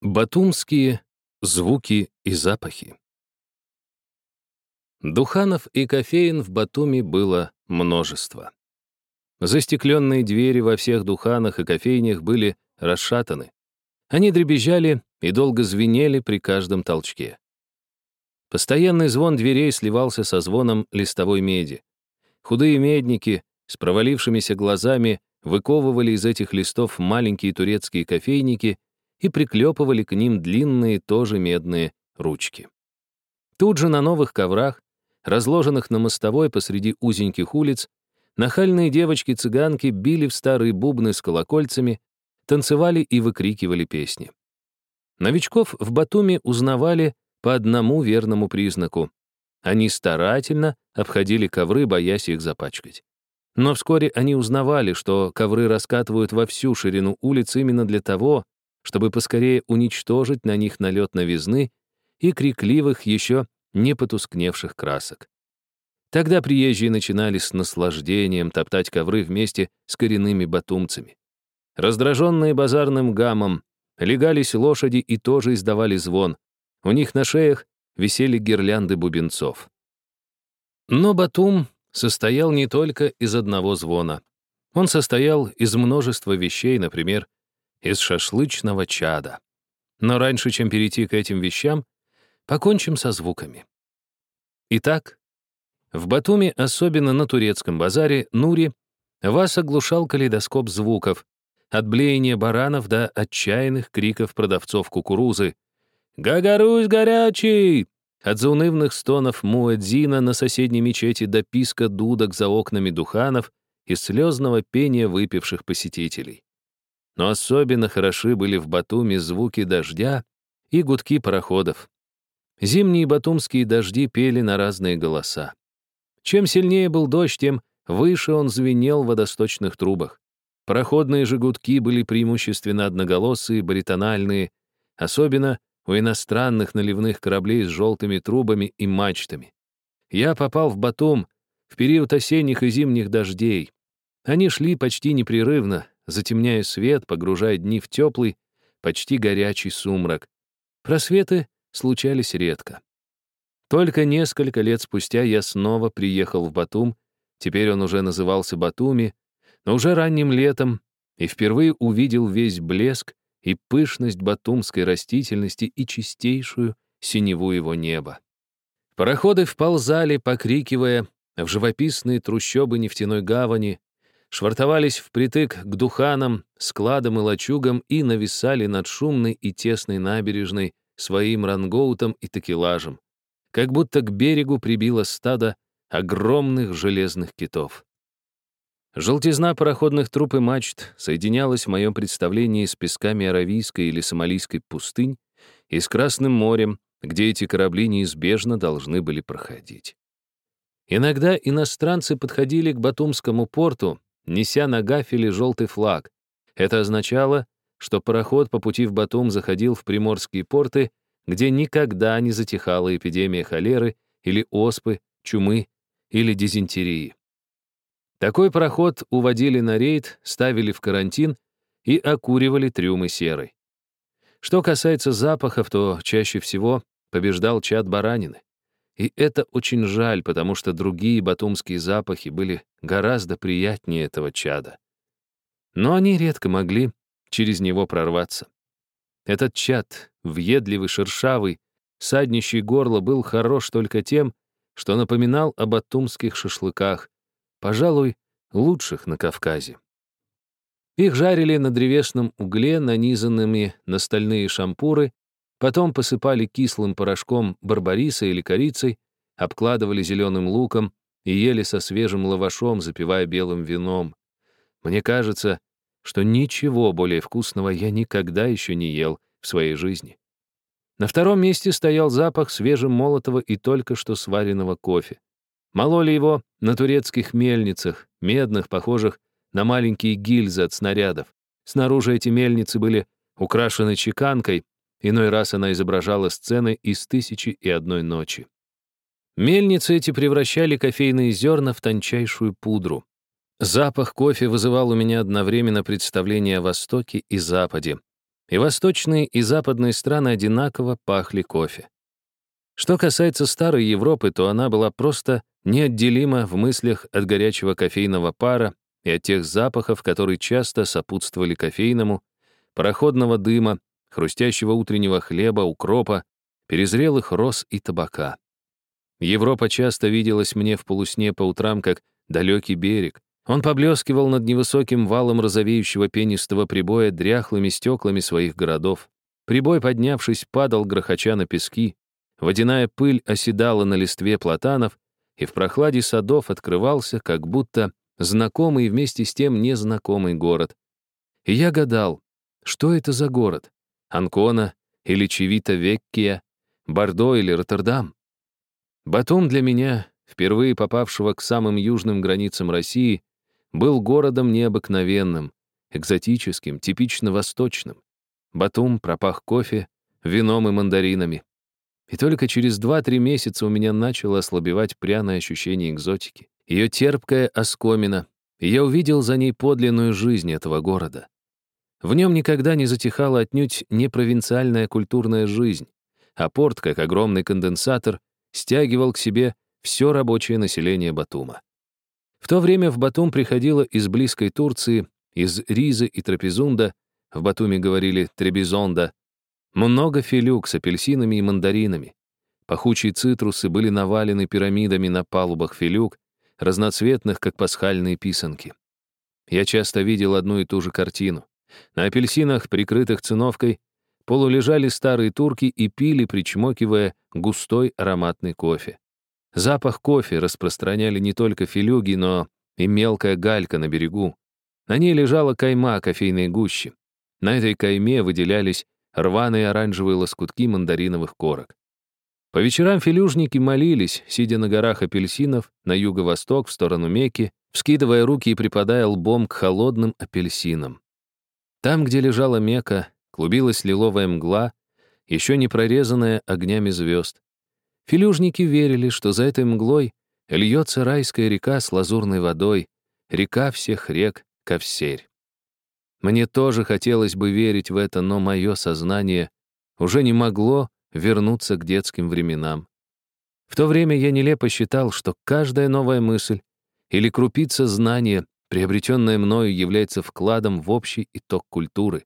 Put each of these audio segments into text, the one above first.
Батумские звуки и запахи. Духанов и кофеин в Батуми было множество. Застекленные двери во всех духанах и кофейнях были расшатаны. Они дребезжали и долго звенели при каждом толчке. Постоянный звон дверей сливался со звоном листовой меди. Худые медники с провалившимися глазами выковывали из этих листов маленькие турецкие кофейники и приклепывали к ним длинные, тоже медные ручки. Тут же на новых коврах, разложенных на мостовой посреди узеньких улиц, нахальные девочки-цыганки били в старые бубны с колокольцами, танцевали и выкрикивали песни. Новичков в Батуми узнавали по одному верному признаку. Они старательно обходили ковры, боясь их запачкать. Но вскоре они узнавали, что ковры раскатывают во всю ширину улиц именно для того, чтобы поскорее уничтожить на них налет новизны и крикливых, еще не потускневших красок. Тогда приезжие начинали с наслаждением топтать ковры вместе с коренными батумцами. Раздраженные базарным гамом, легались лошади и тоже издавали звон. У них на шеях висели гирлянды бубенцов. Но Батум состоял не только из одного звона. Он состоял из множества вещей, например, из шашлычного чада. Но раньше, чем перейти к этим вещам, покончим со звуками. Итак, в Батуми, особенно на турецком базаре, Нури, вас оглушал калейдоскоп звуков, от блеяния баранов до отчаянных криков продавцов кукурузы. «Гагарусь горячий!» От заунывных стонов Муэдзина на соседней мечети до писка дудок за окнами духанов и слезного пения выпивших посетителей но особенно хороши были в Батуми звуки дождя и гудки пароходов. Зимние батумские дожди пели на разные голоса. Чем сильнее был дождь, тем выше он звенел в водосточных трубах. Пароходные же гудки были преимущественно одноголосые, баритональные, особенно у иностранных наливных кораблей с желтыми трубами и мачтами. Я попал в Батум в период осенних и зимних дождей. Они шли почти непрерывно, затемняя свет, погружая дни в теплый, почти горячий сумрак. Просветы случались редко. Только несколько лет спустя я снова приехал в Батум, теперь он уже назывался Батуми, но уже ранним летом, и впервые увидел весь блеск и пышность батумской растительности и чистейшую синеву его неба. Пароходы вползали, покрикивая, в живописные трущобы нефтяной гавани, швартовались впритык к духанам, складам и лачугам и нависали над шумной и тесной набережной своим рангоутом и такелажем, как будто к берегу прибило стадо огромных железных китов. Желтизна пароходных труб и мачт соединялась в моем представлении с песками Аравийской или Сомалийской пустынь и с Красным морем, где эти корабли неизбежно должны были проходить. Иногда иностранцы подходили к Батумскому порту, неся на гафеле желтый флаг. Это означало, что пароход по пути в Батум заходил в приморские порты, где никогда не затихала эпидемия холеры или оспы, чумы или дизентерии. Такой пароход уводили на рейд, ставили в карантин и окуривали трюмы серой. Что касается запахов, то чаще всего побеждал чад баранины. И это очень жаль, потому что другие батумские запахи были гораздо приятнее этого чада. Но они редко могли через него прорваться. Этот чад, въедливый, шершавый, саднищий горло, был хорош только тем, что напоминал о батумских шашлыках, пожалуй, лучших на Кавказе. Их жарили на древесном угле, нанизанными на стальные шампуры, Потом посыпали кислым порошком барбариса или корицей, обкладывали зеленым луком и ели со свежим лавашом, запивая белым вином. Мне кажется, что ничего более вкусного я никогда еще не ел в своей жизни. На втором месте стоял запах свежемолотого и только что сваренного кофе. Мололи его на турецких мельницах, медных, похожих на маленькие гильзы от снарядов. Снаружи эти мельницы были украшены чеканкой, Иной раз она изображала сцены из «Тысячи и одной ночи». Мельницы эти превращали кофейные зерна в тончайшую пудру. Запах кофе вызывал у меня одновременно представление о Востоке и Западе. и восточные и западные страны одинаково пахли кофе. Что касается старой Европы, то она была просто неотделима в мыслях от горячего кофейного пара и от тех запахов, которые часто сопутствовали кофейному, пароходного дыма, хрустящего утреннего хлеба, укропа, перезрелых роз и табака. Европа часто виделась мне в полусне по утрам как далекий берег. Он поблескивал над невысоким валом розовеющего пенистого прибоя дряхлыми стеклами своих городов. Прибой, поднявшись, падал грохоча на пески, Водяная пыль оседала на листве платанов, и в прохладе садов открывался, как будто знакомый и вместе с тем незнакомый город. И я гадал, что это за город? Анкона или Чевита-Веккия, Бордо или Роттердам? Батум для меня, впервые попавшего к самым южным границам России, был городом необыкновенным, экзотическим, типично восточным. Батум пропах кофе, вином и мандаринами. И только через 2-3 месяца у меня начало ослабевать пряное ощущение экзотики. Ее терпкая оскомина, и я увидел за ней подлинную жизнь этого города. В нем никогда не затихала отнюдь не провинциальная культурная жизнь, а порт, как огромный конденсатор, стягивал к себе все рабочее население Батума. В то время в Батум приходило из близкой Турции, из Ризы и Трапезунда, в Батуме говорили Требизонда, много филюк с апельсинами и мандаринами. Пахучие цитрусы были навалены пирамидами на палубах филюк, разноцветных, как пасхальные писанки. Я часто видел одну и ту же картину. На апельсинах, прикрытых циновкой, полулежали старые турки и пили, причмокивая, густой ароматный кофе. Запах кофе распространяли не только филюги, но и мелкая галька на берегу. На ней лежала кайма кофейной гущи. На этой кайме выделялись рваные оранжевые лоскутки мандариновых корок. По вечерам филюжники молились, сидя на горах апельсинов, на юго-восток, в сторону Мекки, вскидывая руки и припадая лбом к холодным апельсинам. Там, где лежала Мека, клубилась лиловая мгла, еще не прорезанная огнями звезд. Филюжники верили, что за этой мглой льется райская река с лазурной водой, река всех рек, Ковсерь. Мне тоже хотелось бы верить в это, но мое сознание уже не могло вернуться к детским временам. В то время я нелепо считал, что каждая новая мысль или крупица знания, приобретенная мною, является вкладом в общий итог культуры.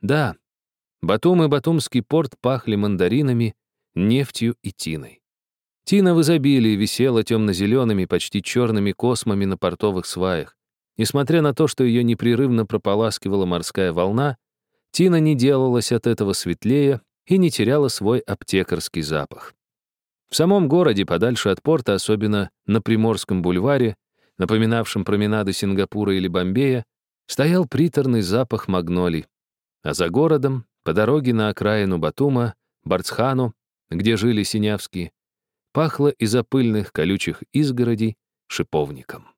Да, Батум и Батумский порт пахли мандаринами, нефтью и тиной. Тина в изобилии висела темно-зелеными, почти черными космами на портовых сваях. Несмотря на то, что ее непрерывно прополаскивала морская волна, Тина не делалась от этого светлее и не теряла свой аптекарский запах. В самом городе, подальше от порта, особенно на Приморском бульваре, напоминавшем променады Сингапура или Бомбея, стоял приторный запах магнолий. А за городом, по дороге на окраину Батума, Барцхану, где жили синявские, пахло из-за пыльных колючих изгородей шиповником.